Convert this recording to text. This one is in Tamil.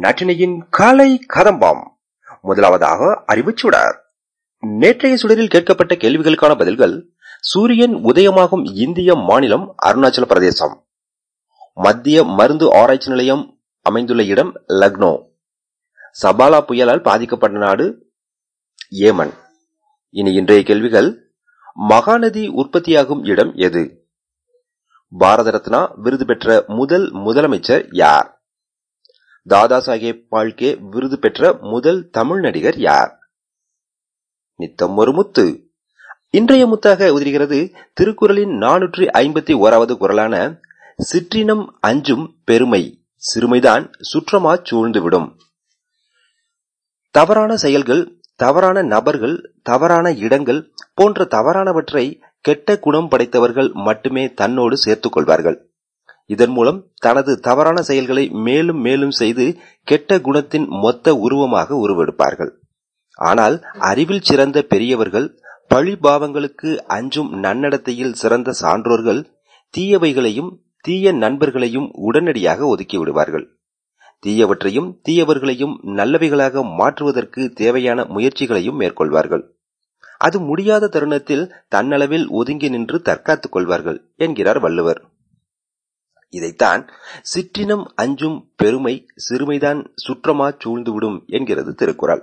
நட்டினையின் காலை கதம்பம். முதலாவதாக அறிவுச் சுடர் நேற்றைய சுடரில் கேட்கப்பட்ட கேள்விகளுக்கான பதில்கள் சூரியன் உதயமாகும் இந்திய மாநிலம் அருணாச்சல பிரதேசம். மத்திய மருந்து ஆராய்ச்சி நிலையம் அமைந்துள்ள இடம் லக்னோ. சபாலா புயலால் பாதிக்கப்பட்ட நாடு ஏமன். இனி இன்றைய கேள்விகள் மகாநதி உற்பத்தியாகும் இடம் எது? பாரத ரத்னா விருது பெற்ற முதல் முதலமைச்சர் யார்? தாதா சாஹேப் பால்கே விருது பெற்ற முதல் தமிழ் நடிகர் யார்? நித்தம் ஒரு முத்து. இன்றைய முத்தாக உதிரிகிறது திருக்குறளின் நானூற்றி ஐம்பத்தி ஓராவது குரலான சிற்றினம் அஞ்சும் பெருமை. சிறுமைதான் சுற்றமா சூழ்ந்துவிடும். தவறான செயல்கள் தவறான நபர்கள் தவறான இடங்கள் போன்ற தவறானவற்றை கெட்ட குணம் படைத்தவர்கள் மட்டுமே தன்னோடு சேர்த்துக் கொள்வார்கள். இதன் மூலம் தனது தவறான செயல்களை மேலும் மேலும் செய்து கெட்ட குணத்தின் மொத்த உருவமாக உருவெடுப்பார்கள். ஆனால் அறிவில் சிறந்த பெரியவர்கள் பழிபாவங்களுக்கு அஞ்சும் நன்னடத்தையில் சிறந்த சான்றோர்கள் தீயவைகளையும் தீய நண்பர்களையும் உடனடியாக ஒதுக்கி விடுவார்கள். தீயவற்றையும் தீயவர்களையும் நல்லவைகளாக மாற்றுவதற்கு தேவையான முயற்சிகளையும் மேற்கொள்வார்கள். அது முடியாத தருணத்தில் தன்னளவில் ஒதுங்கி நின்று தற்காத்துக் கொள்வார்கள் என்கிறார் வள்ளுவர். இதைத்தான் சிற்றினம் அஞ்சும் பெருமை சிறுமைதான் சுற்றமா சூழ்ந்துவிடும் என்கிறது திருக்குறள்.